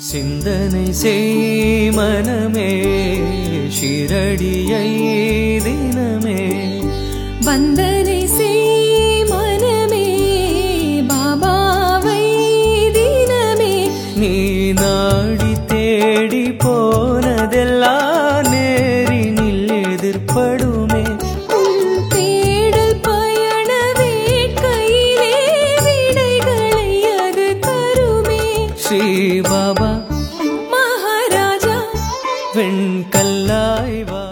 சிந்தனை செய் மனமே ஷிரடியை தினமே வந்தனை செய் மனமே பாபாவை தினமே. நீ நாடி தேடி போனதெல்லாம் நேரினில் எதிர்ப்படுமே ബാബ മഹാരാജ വെൺകല്ലായി വാ